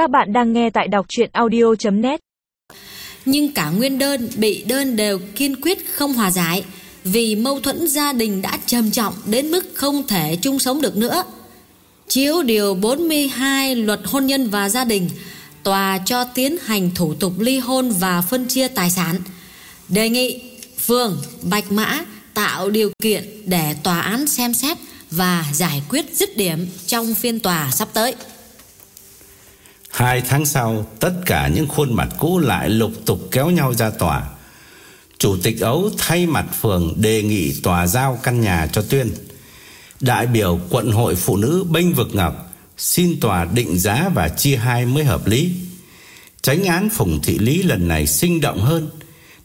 Các bạn đang nghe tại đọc chuyện audio.net Nhưng cả nguyên đơn, bị đơn đều kiên quyết không hòa giải vì mâu thuẫn gia đình đã trầm trọng đến mức không thể chung sống được nữa. Chiếu điều 42 luật hôn nhân và gia đình, tòa cho tiến hành thủ tục ly hôn và phân chia tài sản. Đề nghị phường Bạch Mã tạo điều kiện để tòa án xem xét và giải quyết dứt điểm trong phiên tòa sắp tới. Hai tháng sau, Tất cả những khuôn mặt cũ lại lục tục kéo nhau ra tòa. Chủ tịch ấu thay mặt phường Đề nghị tòa giao căn nhà cho Tuyên. Đại biểu quận hội phụ nữ bênh vực Ngọc Xin tòa định giá và chia hai mới hợp lý. Tránh án Phùng Thị Lý lần này sinh động hơn,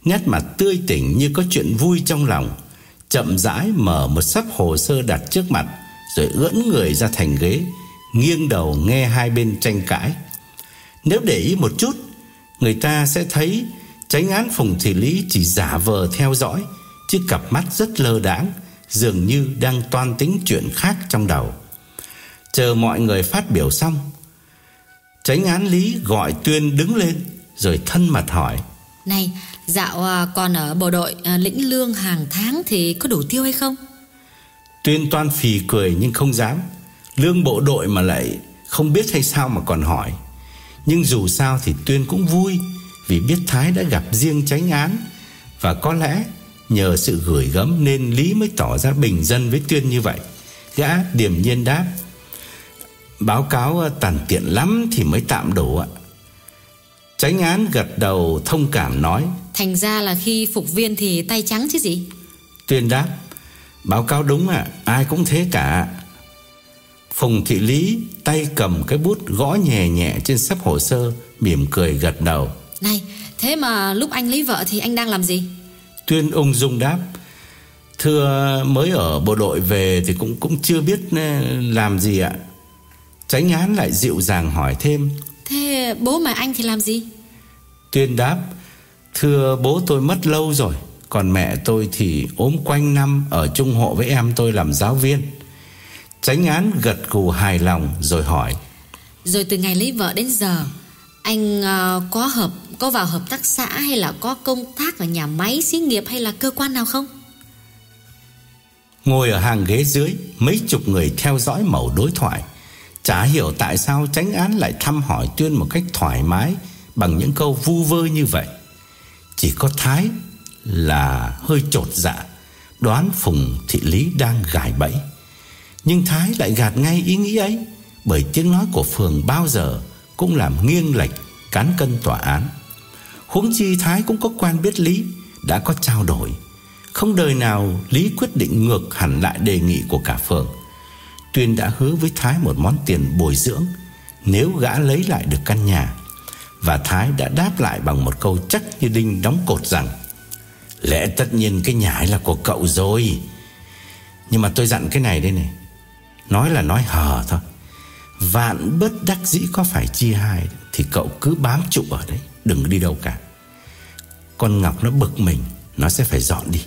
Nét mặt tươi tỉnh như có chuyện vui trong lòng, Chậm rãi mở một sắp hồ sơ đặt trước mặt, Rồi ưỡn người ra thành ghế, Nghiêng đầu nghe hai bên tranh cãi nếu để ý một chút Người ta sẽ thấy Tránh án Phùng Thị Lý chỉ giả vờ theo dõi Chứ cặp mắt rất lơ đãng Dường như đang toan tính chuyện khác trong đầu. Chờ mọi người phát biểu xong Tránh án Lý gọi Tuyên đứng lên Rồi thân mật hỏi. Này dạo à, còn ở bộ đội à, lĩnh lương hàng tháng thì có đủ tiêu hay không? Tuyên toan phì cười nhưng không dám. Lương bộ đội mà lại không biết hay sao mà còn hỏi nhưng dù sao thì Tuyên cũng vui Vì biết Thái đã gặp riêng tránh án. Và có lẽ nhờ sự gửi gắm Nên Lý mới tỏ ra bình dân với Tuyên như vậy. Gã điềm nhiên đáp Báo cáo ờ, tàn tiện lắm Thì mới tạm đủ ạ. Tránh án gật đầu thông cảm nói Thành ra là khi phục viên thì tay trắng chứ gì? Tuyên đáp Báo cáo đúng ạ Ai cũng thế cả Phùng Thị Lý tay cầm cái bút gõ nhẹ nhẹ trên sắp hồ sơ Mỉm cười gật đầu. Này thế mà lúc anh lấy vợ thì anh đang làm gì? Tuyên ung dung đáp Thưa mới ở bộ đội về thì cũng cũng chưa biết ờ, làm gì ạ. Tránh án lại dịu dàng hỏi thêm Thế bố mà anh thì làm gì? Tuyên đáp Thưa bố tôi mất lâu rồi Còn mẹ tôi thì ốm quanh năm Ở chung hộ với em tôi làm giáo viên Tránh án gật gù hài lòng rồi hỏi. Rồi từ ngày lấy vợ đến giờ Anh uh, có hợp có vào hợp tác xã hay là có công tác ở nhà máy xí nghiệp hay là cơ quan nào không? Ngồi ở hàng ghế dưới Mấy chục người theo dõi mẩu đối thoại. Chả hiểu tại sao tránh án lại thăm hỏi Tuyên một cách thoải mái Bằng những câu vu vơ như vậy. Chỉ có Thái là hơi trột dạ Đoán Phùng Thị Lý đang gài bẫy nhưng Thái lại gạt ngay ý nghĩ ấy, Bởi tiếng nói của Phường bao giờ Cũng làm nghiêng lệch, Cán cân tòa án. Huống chi Thái cũng có quan biết Lý, Đã có trao đổi. Không đời nào Lý quyết định ngược hẳn lại đề nghị của cả Phường Tuyên đã hứa với Thái một món tiền bồi dưỡng, Nếu gã lấy lại được căn nhà. Và Thái đã đáp lại bằng một câu chắc như đinh đóng cột rằng, Lẽ tất nhiên cái nhà ấy là của cậu rồi. Nhưng mà tôi dặn cái này đây này Nói là nói hờ thôi. Vạn bất đắc dĩ có phải chia hai Thì cậu cứ bám trụ ở đấy, Đừng đi đâu cả. Con Ngọc nó bực mình, Nó sẽ phải dọn đi.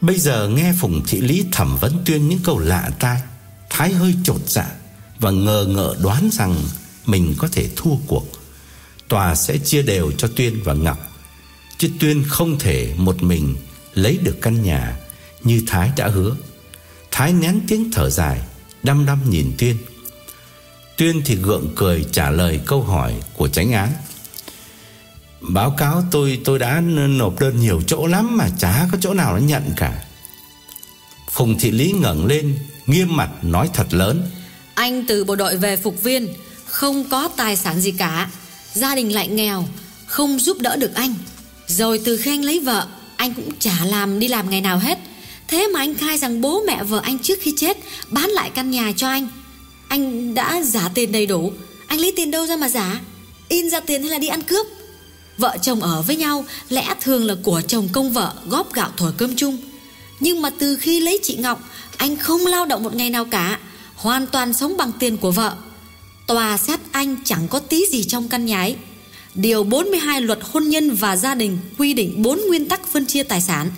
Bây giờ nghe Phùng Thị Lý thẩm vấn tuyên những câu lạ tai, Thái hơi trột dạ Và ngờ ngợ đoán rằng Mình có thể thua cuộc, Tòa sẽ chia đều cho Tuyên và Ngọc. Chứ Tuyên không thể một mình Lấy được căn nhà Như Thái đã hứa. Thái nén tiếng thở dài, Đăm đăm nhìn Tuyên. Tuyên thì gượng cười trả lời câu hỏi của tránh án. Báo cáo tôi tôi đã nộp đơn nhiều chỗ lắm Mà chả có chỗ nào nó nhận cả. Phùng Thị Lý ngẩng lên, Nghiêm mặt nói thật lớn. Anh từ bộ đội về phục viên, Không có tài sản gì cả. Gia đình lại nghèo, Không giúp đỡ được anh. Rồi từ khi anh lấy vợ, Anh cũng chả làm đi làm ngày nào hết. Thế mà anh khai rằng bố mẹ vợ anh trước khi chết Bán lại căn nhà cho anh. Anh đã giả tiền đầy đủ. Anh lấy tiền đâu ra mà giả? In ra tiền hay là đi ăn cướp? Vợ chồng ở với nhau Lẽ thường là của chồng công vợ Góp gạo thổi cơm chung. Nhưng mà từ khi lấy chị Ngọc, Anh không lao động một ngày nào cả, Hoàn toàn sống bằng tiền của vợ. Tòa xét anh chẳng có tí gì trong căn nhà ấy. Điều 42 luật hôn nhân và gia đình quy định 4 nguyên tắc phân chia tài sản.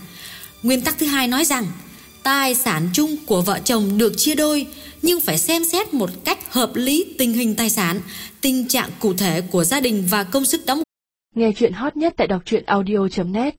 Nguyên tắc thứ hai nói rằng Tài sản chung của vợ chồng được chia đôi nhưng phải xem xét một cách hợp lý tình hình tài sản, tình trạng cụ thể của gia đình và công sức đóng Nghe chuyện hot nhất tại đọc truyện audio.net